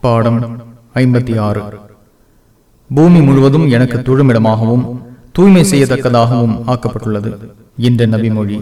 பாடம் ஐம்பத்தி ஆறு பூமி முழுவதும் எனக்கு தொழுமிடமாகவும் தூய்மை செய்யத்தக்கதாகவும் ஆக்கப்பட்டுள்ளது. என்ற நபிமொழி.